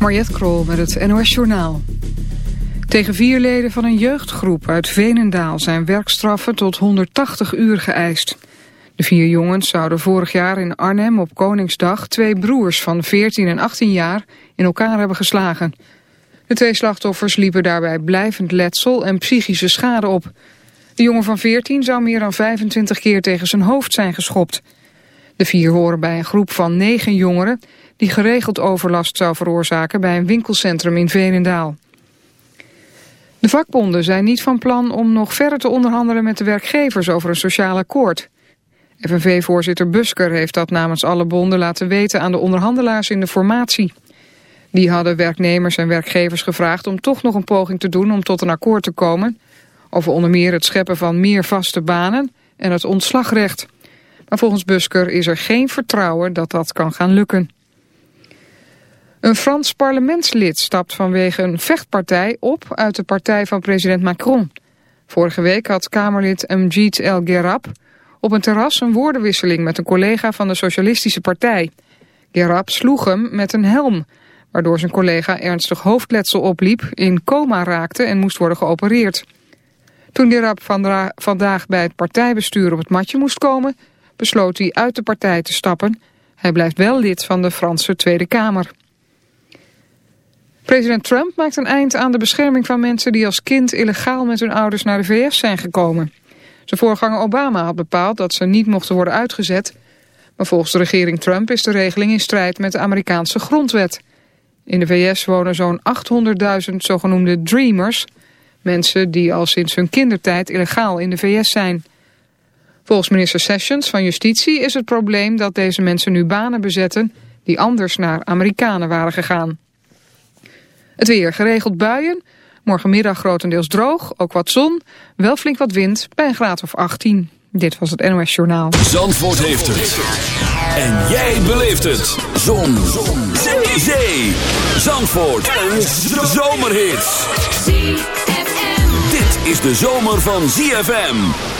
Mariette Krol met het NOS Journaal. Tegen vier leden van een jeugdgroep uit Venendaal zijn werkstraffen tot 180 uur geëist. De vier jongens zouden vorig jaar in Arnhem op Koningsdag twee broers van 14 en 18 jaar in elkaar hebben geslagen. De twee slachtoffers liepen daarbij blijvend letsel en psychische schade op. De jongen van 14 zou meer dan 25 keer tegen zijn hoofd zijn geschopt. De vier horen bij een groep van negen jongeren die geregeld overlast zou veroorzaken bij een winkelcentrum in Veenendaal. De vakbonden zijn niet van plan om nog verder te onderhandelen met de werkgevers over een sociaal akkoord. FNV-voorzitter Busker heeft dat namens alle bonden laten weten aan de onderhandelaars in de formatie. Die hadden werknemers en werkgevers gevraagd om toch nog een poging te doen om tot een akkoord te komen over onder meer het scheppen van meer vaste banen en het ontslagrecht. Maar volgens Busker is er geen vertrouwen dat dat kan gaan lukken. Een Frans parlementslid stapt vanwege een vechtpartij op uit de partij van president Macron. Vorige week had Kamerlid Mjid El Gerab op een terras een woordenwisseling met een collega van de Socialistische Partij. Gerab sloeg hem met een helm, waardoor zijn collega ernstig hoofdletsel opliep, in coma raakte en moest worden geopereerd. Toen Gerab vandaag bij het partijbestuur op het matje moest komen, besloot hij uit de partij te stappen. Hij blijft wel lid van de Franse Tweede Kamer. President Trump maakt een eind aan de bescherming van mensen die als kind illegaal met hun ouders naar de VS zijn gekomen. Zijn voorganger Obama had bepaald dat ze niet mochten worden uitgezet. Maar volgens de regering Trump is de regeling in strijd met de Amerikaanse grondwet. In de VS wonen zo'n 800.000 zogenoemde dreamers. Mensen die al sinds hun kindertijd illegaal in de VS zijn. Volgens minister Sessions van Justitie is het probleem dat deze mensen nu banen bezetten... die anders naar Amerikanen waren gegaan. Het weer geregeld buien. Morgenmiddag grotendeels droog, ook wat zon. Wel flink wat wind bij een graad of 18. Dit was het NOS Journaal. Zandvoort heeft het. En jij beleeft het. Zon. zon. Zee. Zandvoort. Een zomerhit. Dit is de zomer van ZFM.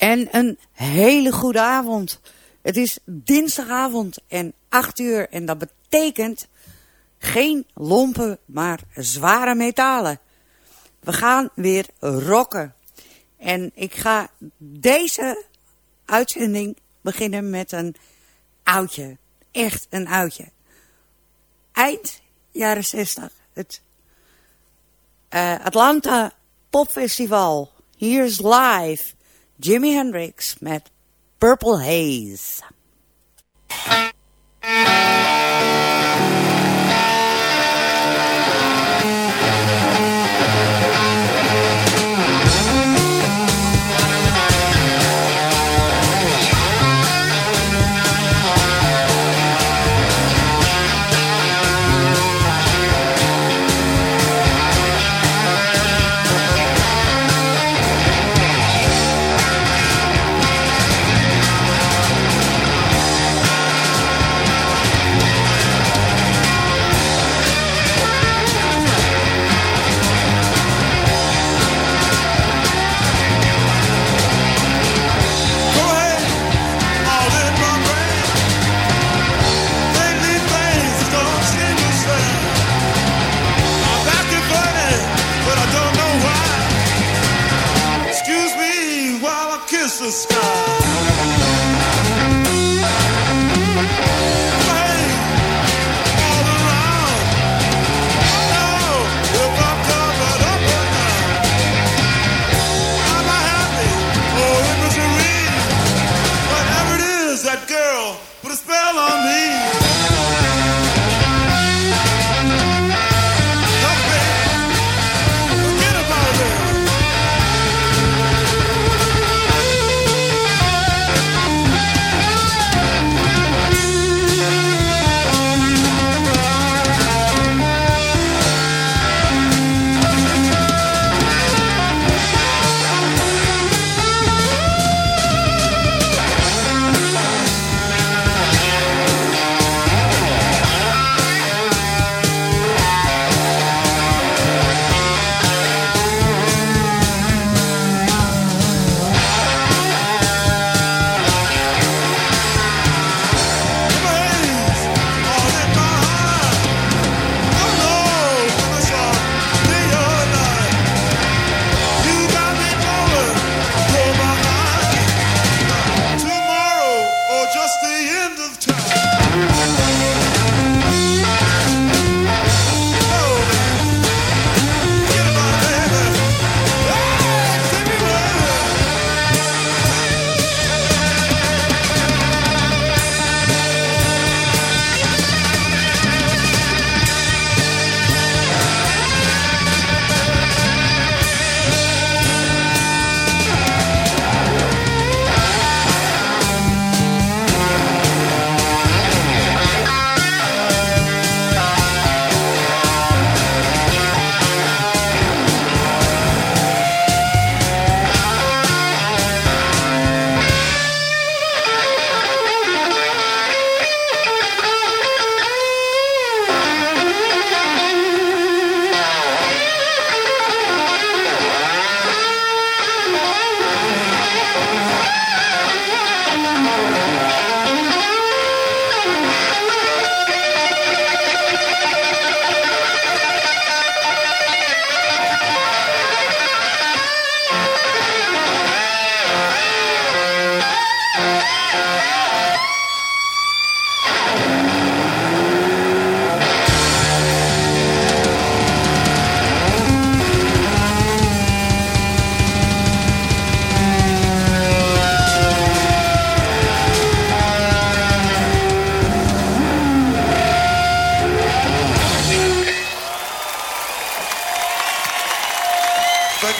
En een hele goede avond. Het is dinsdagavond en 8 uur en dat betekent geen lompen, maar zware metalen. We gaan weer rocken. En ik ga deze uitzending beginnen met een oudje. Echt een oudje. Eind jaren 60. Het uh, Atlanta Popfestival. Here's live. Jimi Hendrix met Purple Haze.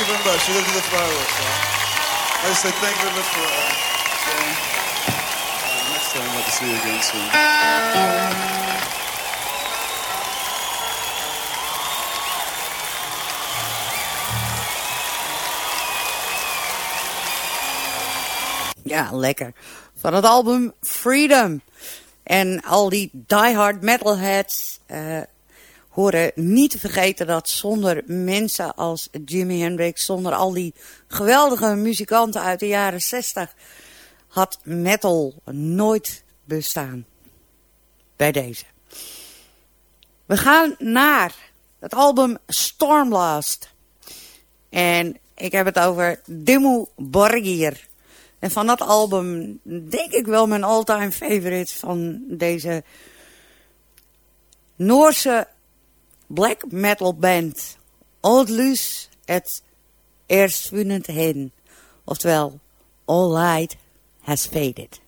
You very much. You live to do the fireworks. I just say thank you very much for uh. Uh, next time, I'd like to see you again soon. Ja, lekker. Van het album Freedom. En al die diehard metalheads uh, horen niet te vergeten dat zonder mensen als Jimi Hendrix, zonder al die geweldige muzikanten uit de jaren 60, had metal nooit bestaan. Bij deze. We gaan naar het album Stormblast. En ik heb het over Dimmu Borgir. En van dat album denk ik wel mijn all-time favorite van deze Noorse black metal band. Old het Erstvunnet Hen. Oftewel, All Light Has Faded.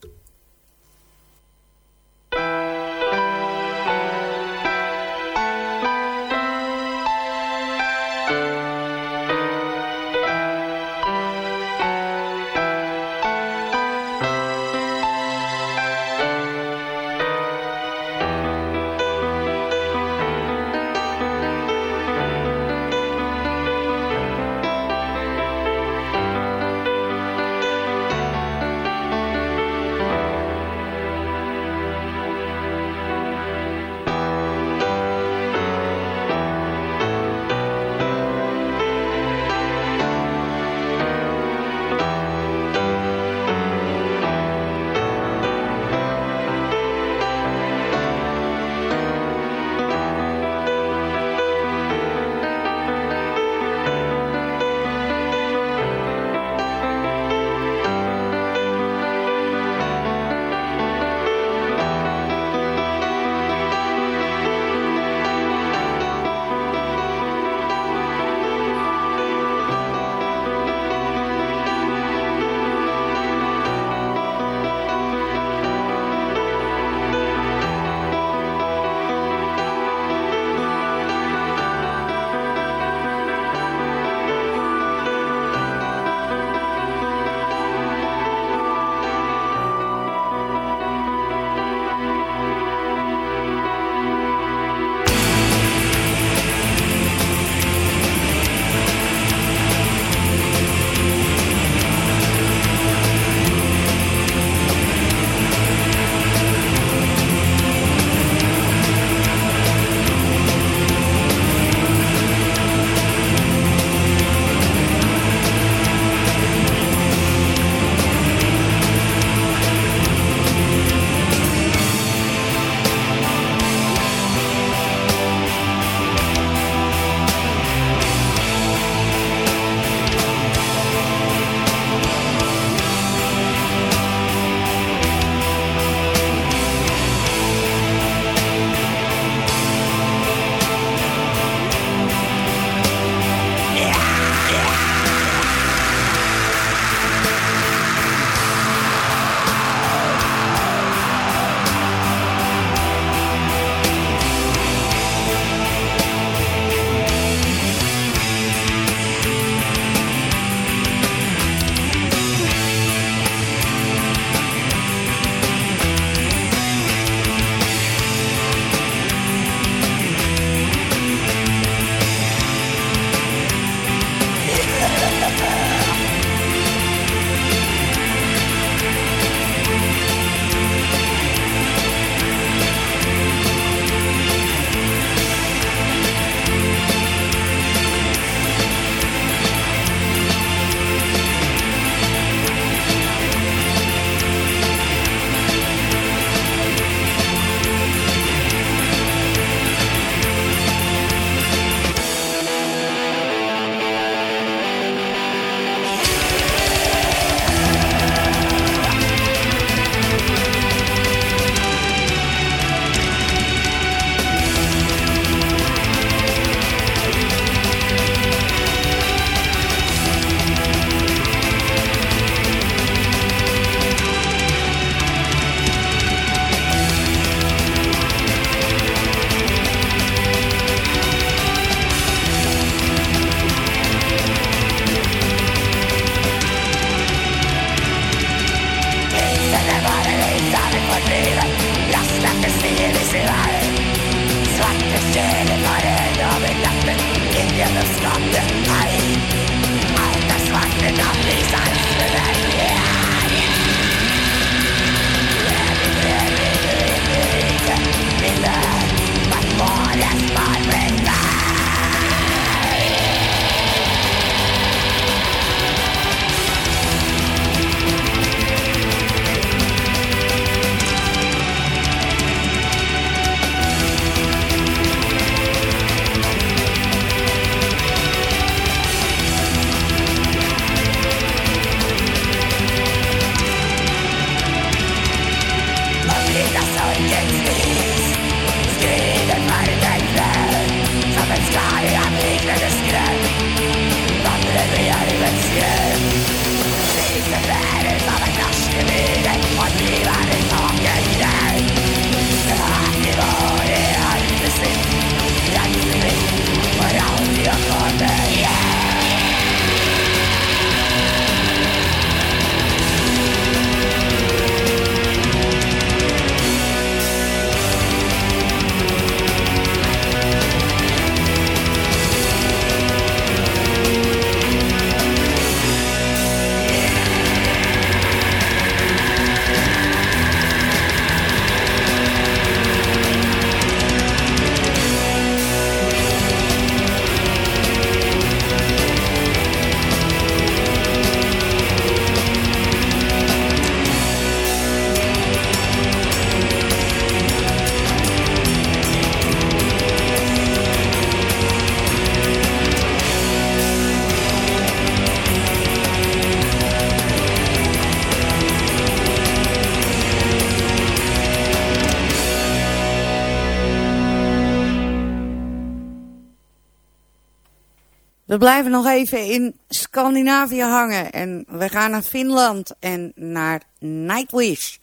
Blijven nog even in Scandinavië hangen. En we gaan naar Finland en naar Nightwish.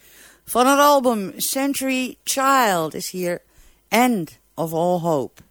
Van het album Century Child is hier End of All Hope.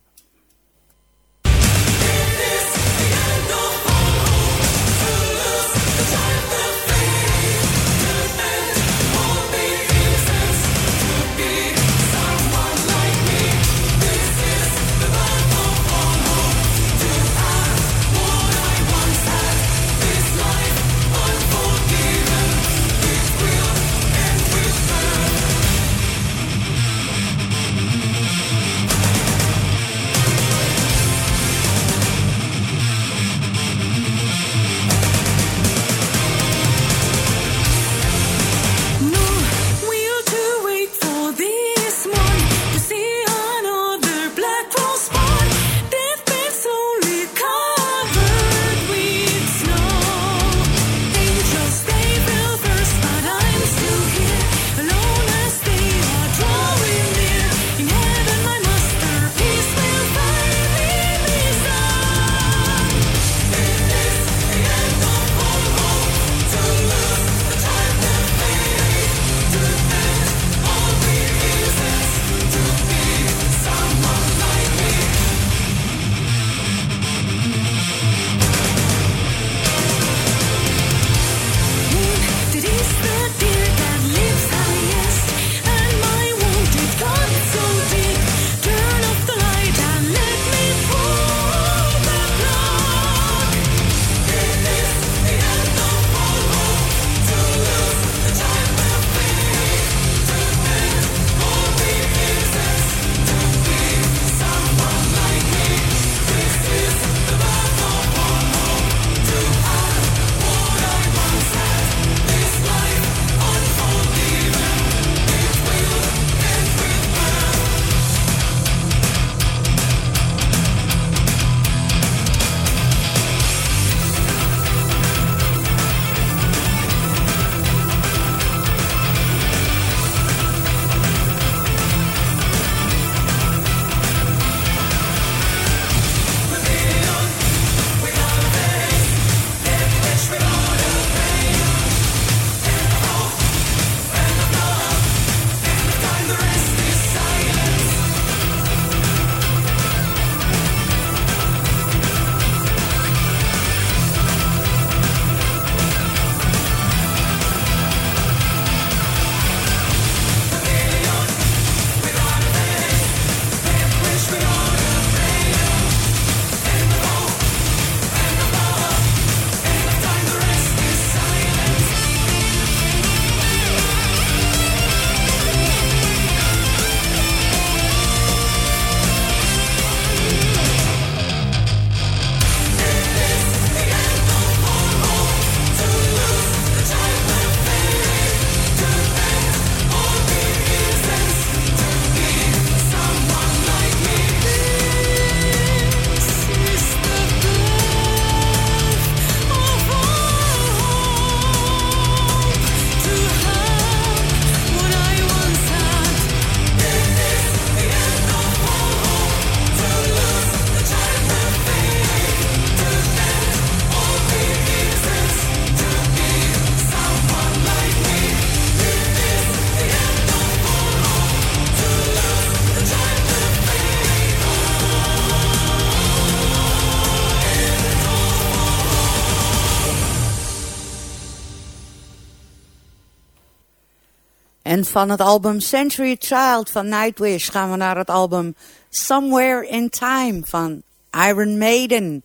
En van het album Century Child van Nightwish gaan we naar het album Somewhere in Time van Iron Maiden.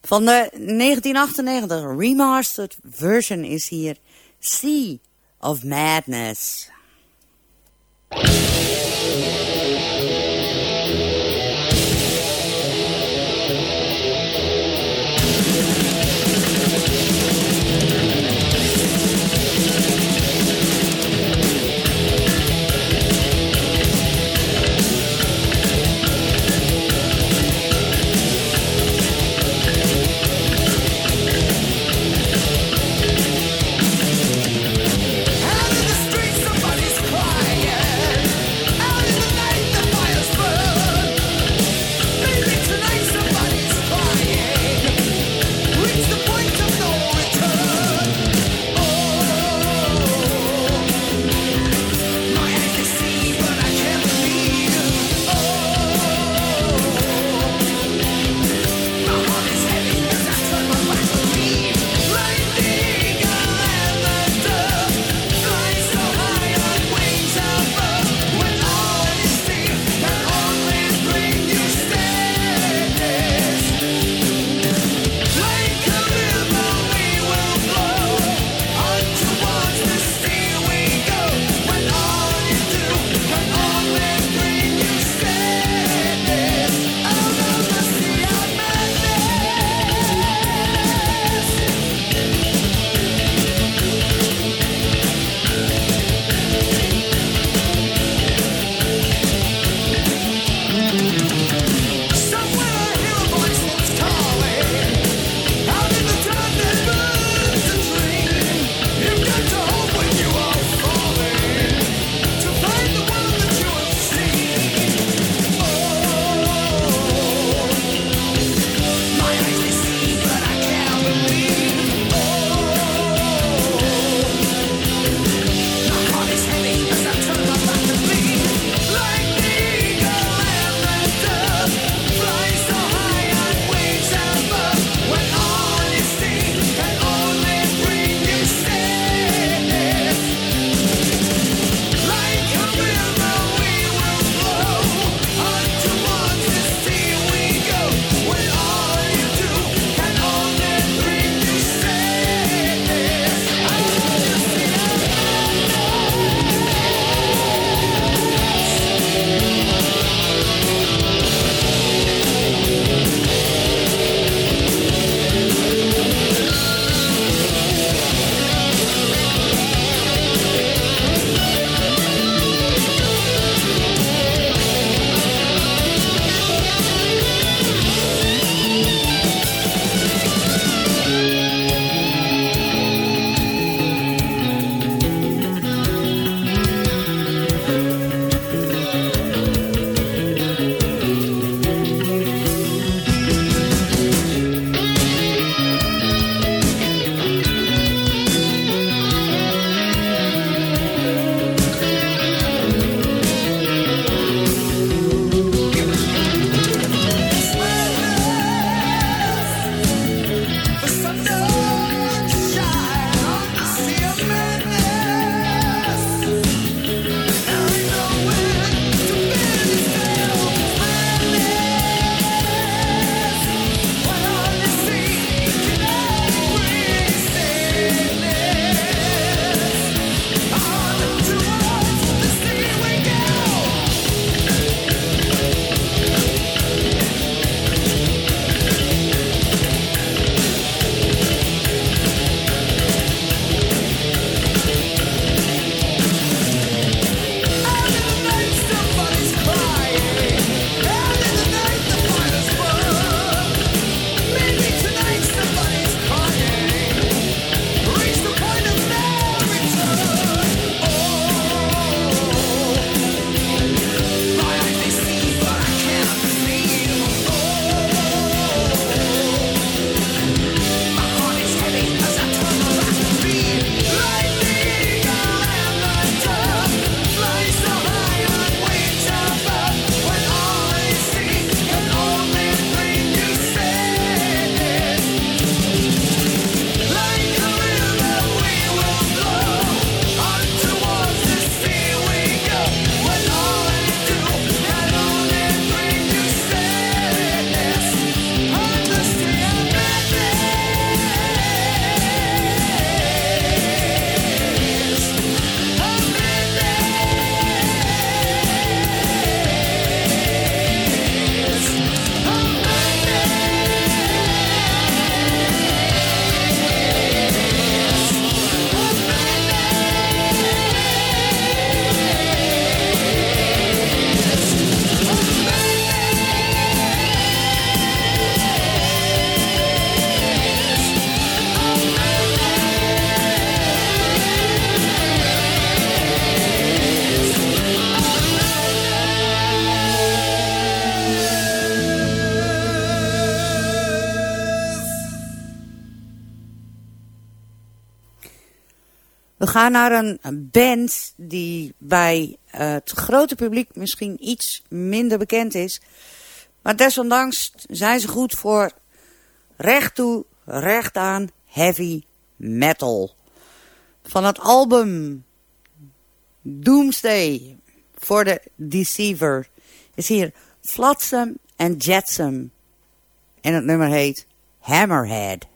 Van de 1998 remastered version is hier Sea of Madness. Gaan naar een band die bij het grote publiek misschien iets minder bekend is. Maar desondanks zijn ze goed voor recht toe, recht aan heavy metal. Van het album Doomsday voor de Deceiver is hier Flotsam and Jetsam. En het nummer heet Hammerhead.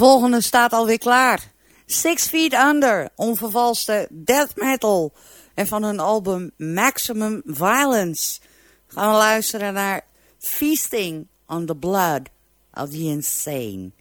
Volgende staat alweer klaar. Six Feet Under, onvervalste death metal. En van hun album Maximum Violence gaan we luisteren naar Feasting on the Blood of the Insane.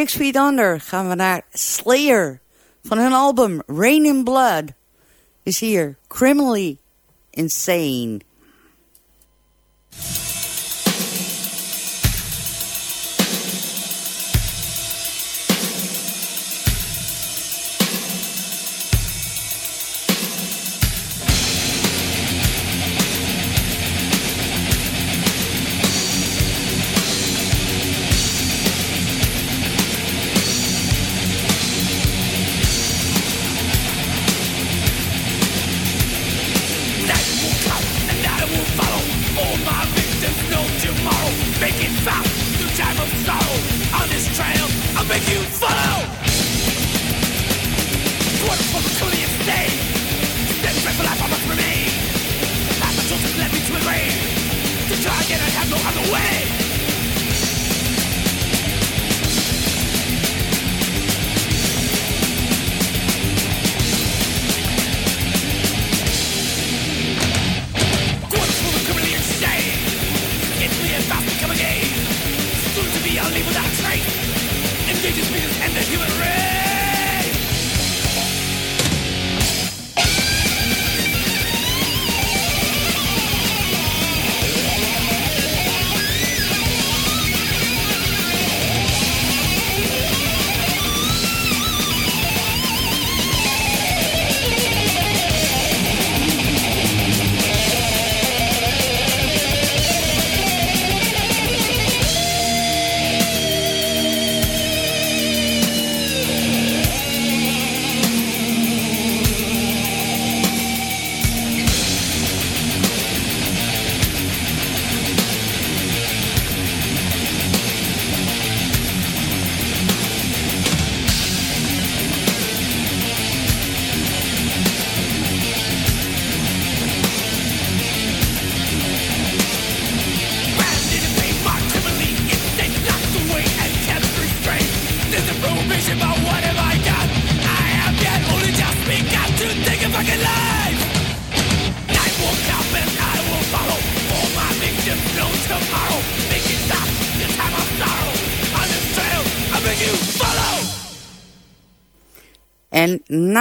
Six Feet Under gaan we naar Slayer. Van hun album Rain in Blood is hier Criminally Insane.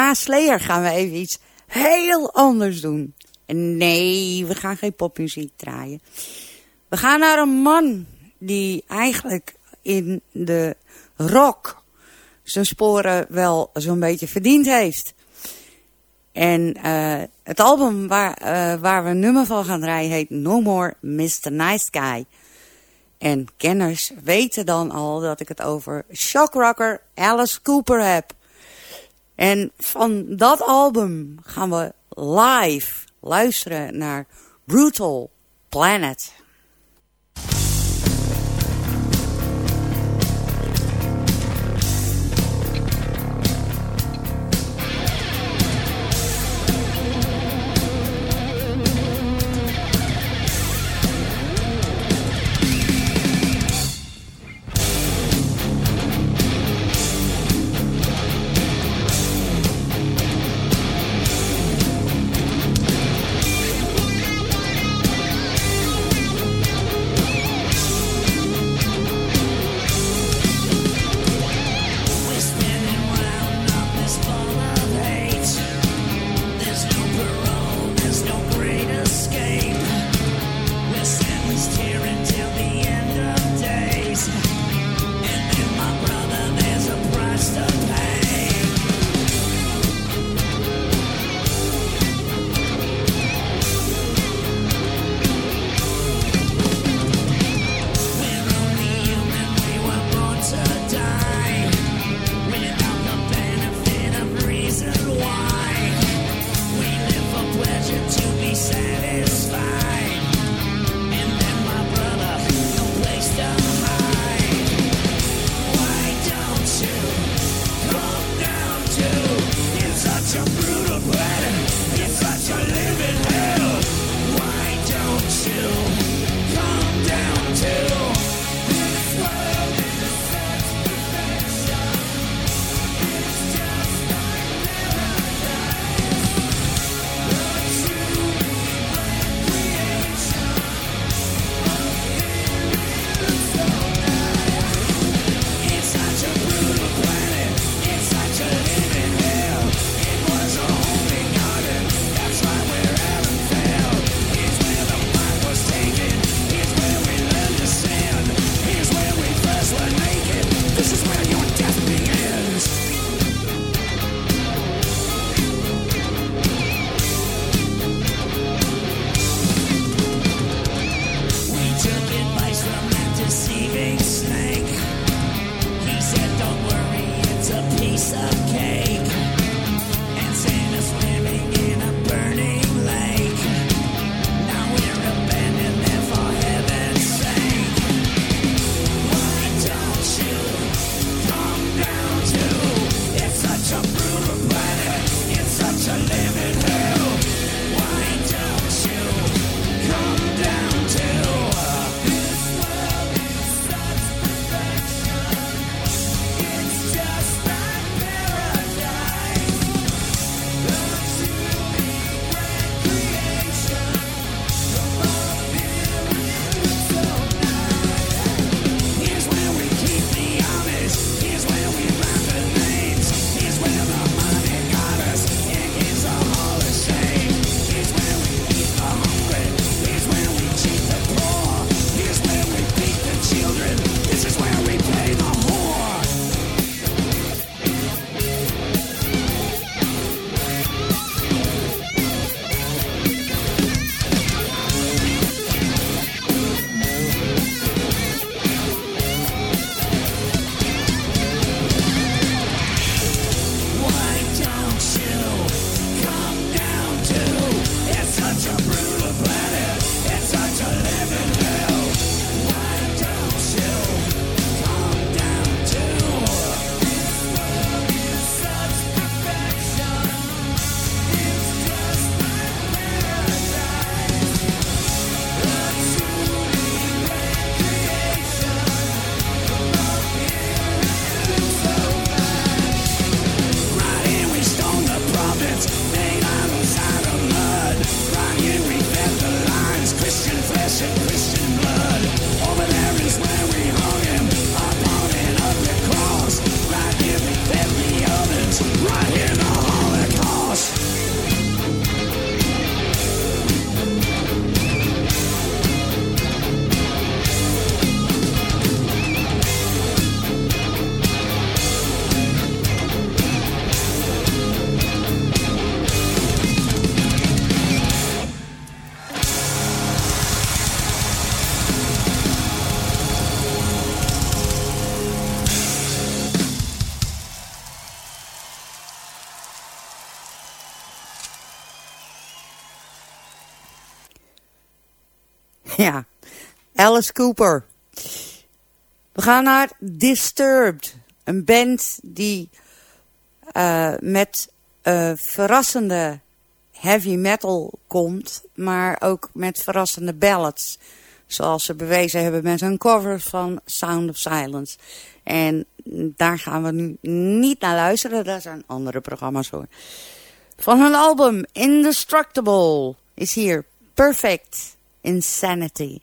Na Slayer gaan we even iets heel anders doen. Nee, we gaan geen popmuziek draaien. We gaan naar een man die eigenlijk in de rock zijn sporen wel zo'n beetje verdiend heeft. En uh, het album waar, uh, waar we een nummer van gaan draaien heet No More Mr. Nice Guy. En kenners weten dan al dat ik het over shockrocker Alice Cooper heb. En van dat album gaan we live luisteren naar Brutal Planet. Alice Cooper. We gaan naar Disturbed. Een band die uh, met uh, verrassende heavy metal komt, maar ook met verrassende ballads. Zoals ze bewezen hebben met hun cover van Sound of Silence. En daar gaan we nu niet naar luisteren, daar zijn andere programma's voor. Van hun album Indestructible is hier Perfect insanity.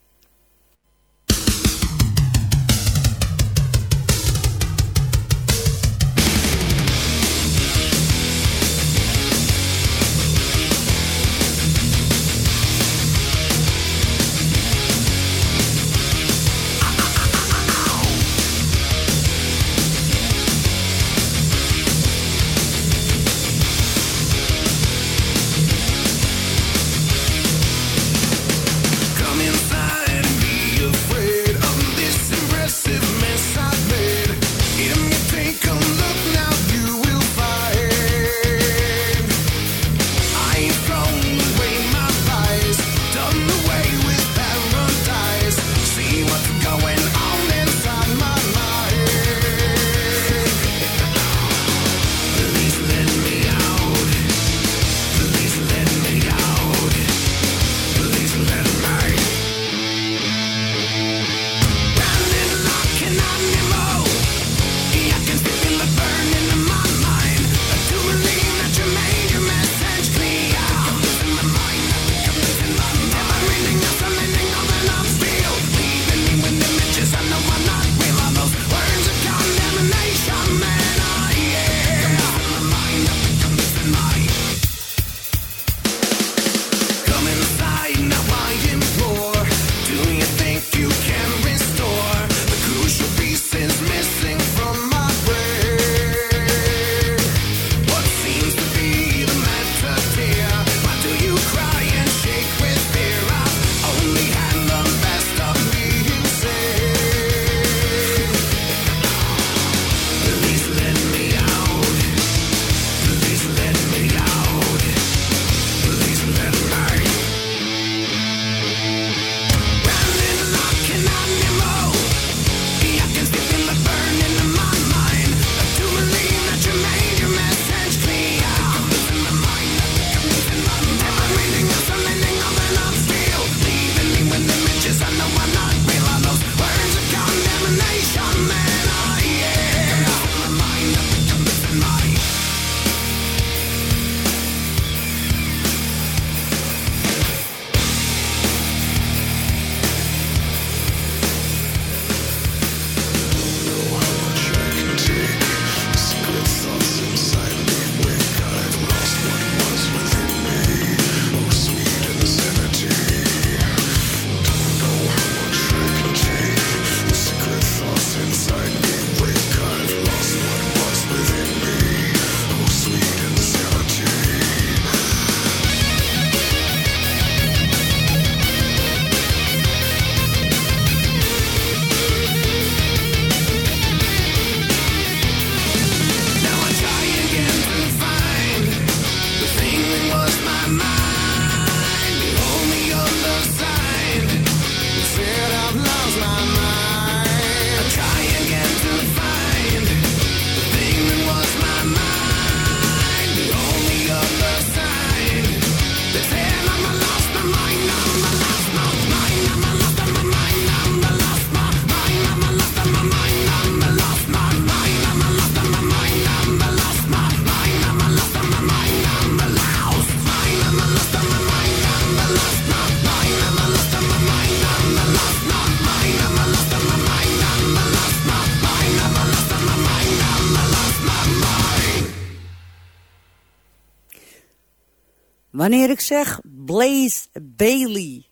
Wanneer ik zeg Blaze Bailey,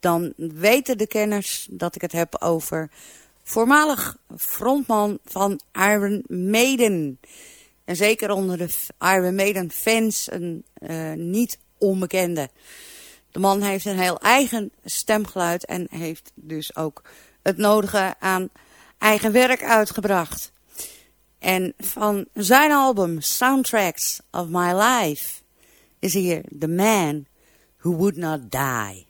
dan weten de kenners dat ik het heb over voormalig frontman van Iron Maiden. En zeker onder de Iron Maiden fans een uh, niet onbekende. De man heeft een heel eigen stemgeluid en heeft dus ook het nodige aan eigen werk uitgebracht. En van zijn album Soundtracks of My Life is hier The Man Who Would Not Die.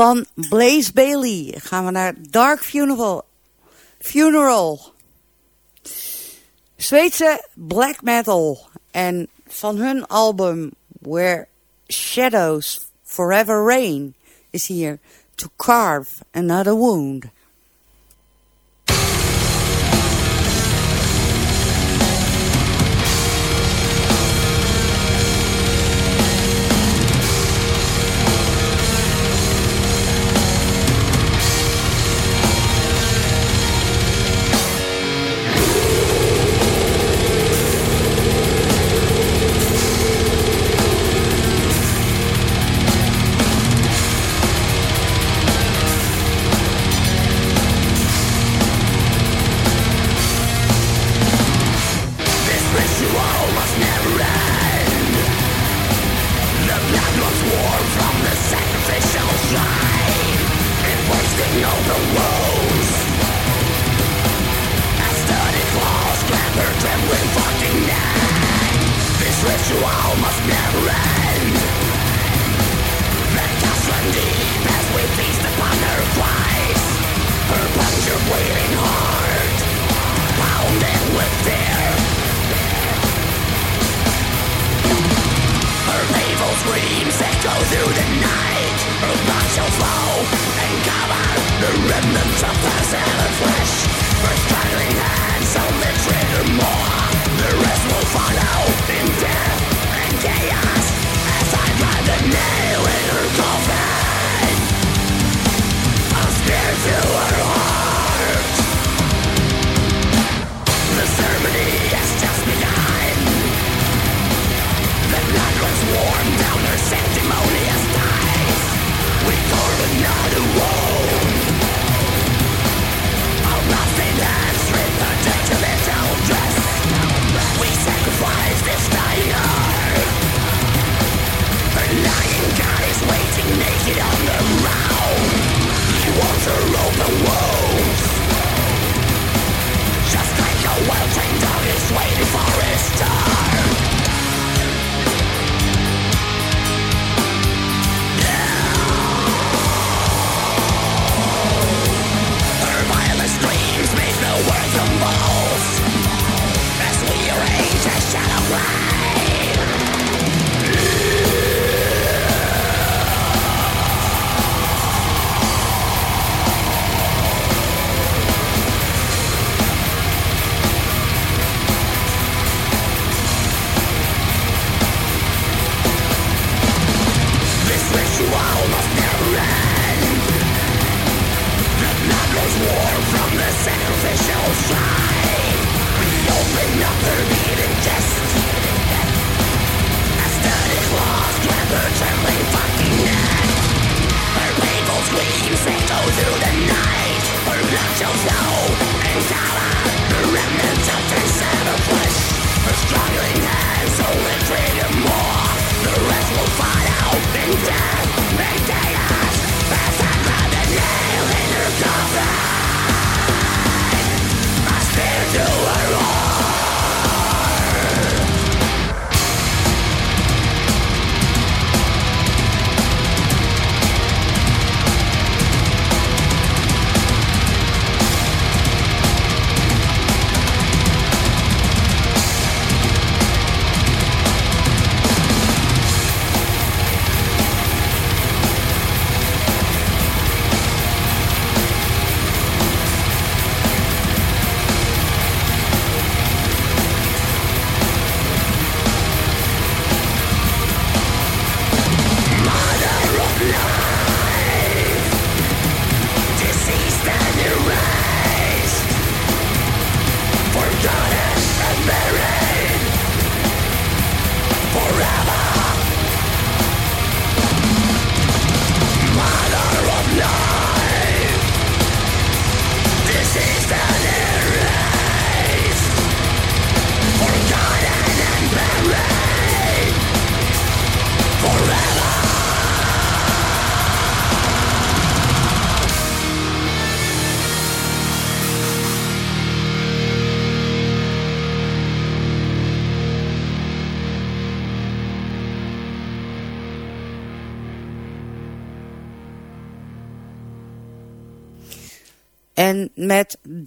Van Blaze Bailey gaan we naar Dark Funeral. Funeral. Zweedse black metal. En van hun album Where Shadows Forever Rain is hier To Carve Another Wound.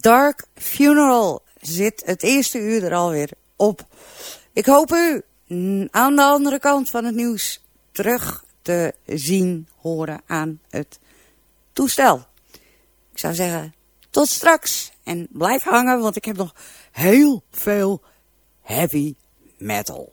Dark Funeral zit het eerste uur er alweer op. Ik hoop u aan de andere kant van het nieuws terug te zien, horen aan het toestel. Ik zou zeggen, tot straks. En blijf hangen, want ik heb nog heel veel heavy metal.